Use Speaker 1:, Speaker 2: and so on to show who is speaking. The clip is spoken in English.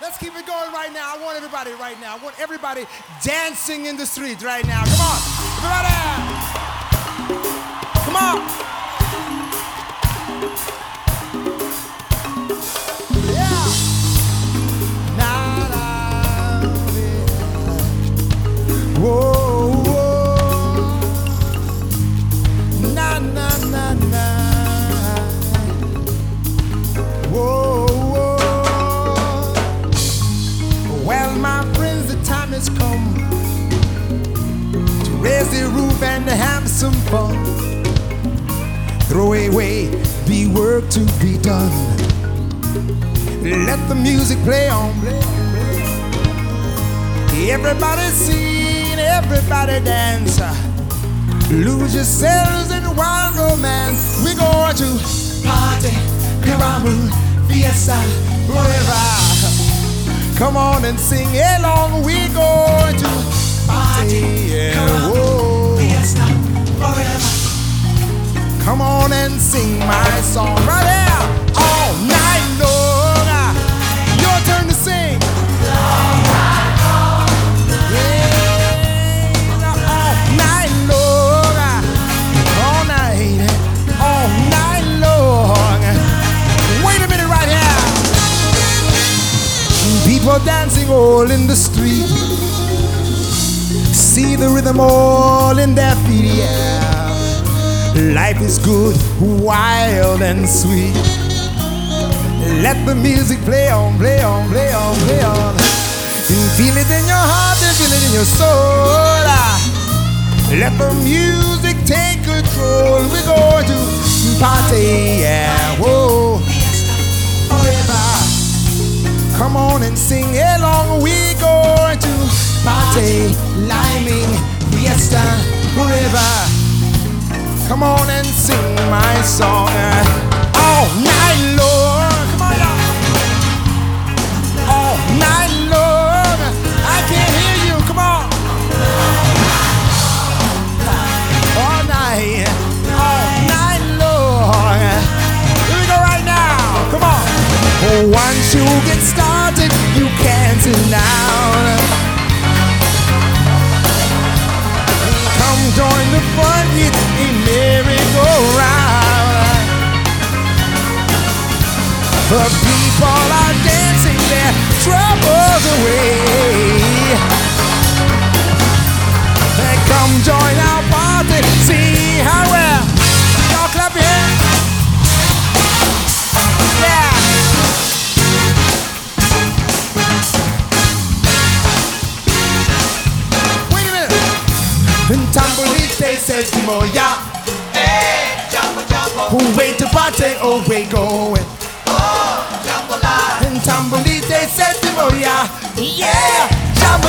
Speaker 1: Let's keep it going right now. I want everybody right now. I want everybody dancing in the streets right now. Come on. Everybody. Have some fun. Throw away the work to be done. Let the music play on. Everybody sing, everybody dance. Lose yourselves in wild romance. We're going to party, karamu, fiesta, forever. Come on and sing along. We're going to party, yeah, Come on and sing my song right there all night long. Your turn to sing. Yeah, all night long. All night, all night long. Wait a minute right here. People dancing all in the street. See the rhythm all in their feet, yeah. Life is good, wild and sweet. Let the music play on, play on, play on, play on. And feel it in your heart and feel it in your soul. Ah. Let the music take control. We're going to party, yeah, whoa,
Speaker 2: forever.
Speaker 1: Come on and sing along. We're going to party, liming, fiesta, forever. Come on and sing my song all night long. Come on, y'all. All night long. I can't hear you. Come on. All night, all night long. Here we go right now. Come on. Once you get The people are dancing their troubles away. They come join our party, see how well. Y'all clap your hands. Yeah. Wait a minute. And tumbleweed, they said, Moya.
Speaker 2: Hey, jumbo jumbo,
Speaker 1: Who wait to party, oh, we going. Moya. Yeah, jumbo,